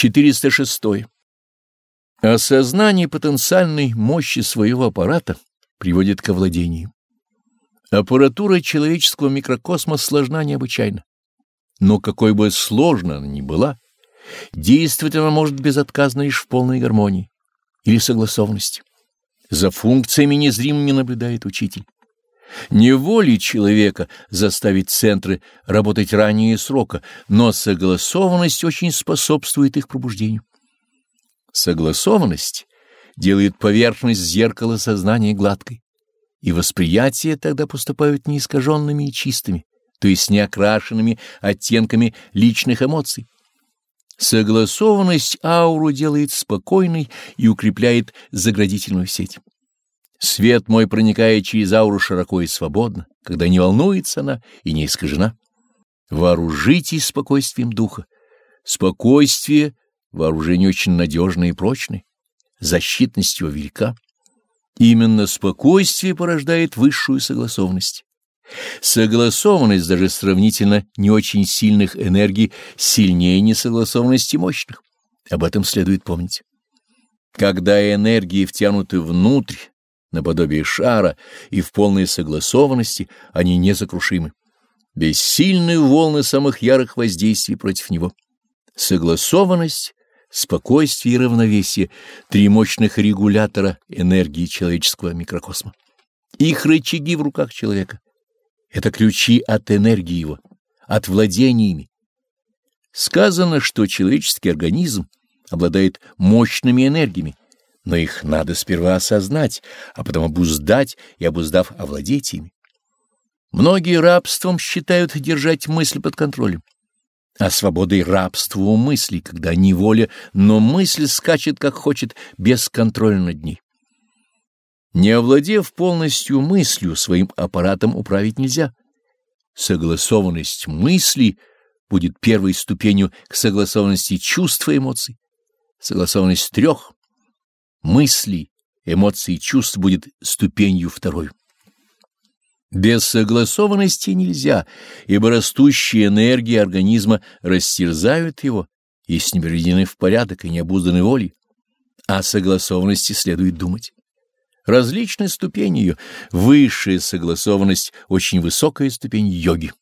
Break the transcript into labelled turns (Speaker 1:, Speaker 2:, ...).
Speaker 1: 406. Осознание потенциальной мощи своего аппарата приводит к овладению. Аппаратура человеческого микрокосма сложна необычайно. Но какой бы сложной она ни была, действовать она может безотказно лишь в полной гармонии или согласованности. За функциями незримыми наблюдает учитель. Не воли человека заставить центры работать ранее срока, но согласованность очень способствует их пробуждению. Согласованность делает поверхность зеркала сознания гладкой, и восприятия тогда поступают неискаженными и чистыми, то есть неокрашенными оттенками личных эмоций. Согласованность ауру делает спокойной и укрепляет заградительную сеть. Свет мой проникает через ауру широко и свободно, когда не волнуется она и не искажена. Вооружитесь спокойствием духа. Спокойствие — вооружение очень надежное и прочное. Защитность его велика. Именно спокойствие порождает высшую согласованность. Согласованность даже сравнительно не очень сильных энергий сильнее несогласованности мощных. Об этом следует помнить. Когда энергии втянуты внутрь, наподобие шара, и в полной согласованности они несокрушимы. Бессильны волны самых ярых воздействий против него. Согласованность, спокойствие и равновесие — три мощных регулятора энергии человеческого микрокосма. Их рычаги в руках человека. Это ключи от энергии его, от владения ими. Сказано, что человеческий организм обладает мощными энергиями, но их надо сперва осознать, а потом обуздать и, обуздав, овладеть ими. Многие рабством считают держать мысль под контролем, а свободой рабства у мысли, когда не воля, но мысль скачет, как хочет, без контроля над ней. Не овладев полностью мыслью, своим аппаратом управить нельзя. Согласованность мысли будет первой ступенью к согласованности чувств и эмоций. Согласованность трех мыслей, эмоций и чувств будет ступенью второй. Без согласованности нельзя, ибо растущие энергии организма растерзают его, если не приведены в порядок и не обузданы волей. О согласованности следует думать. Различные ступени ее, высшая согласованность, очень высокая ступень йоги.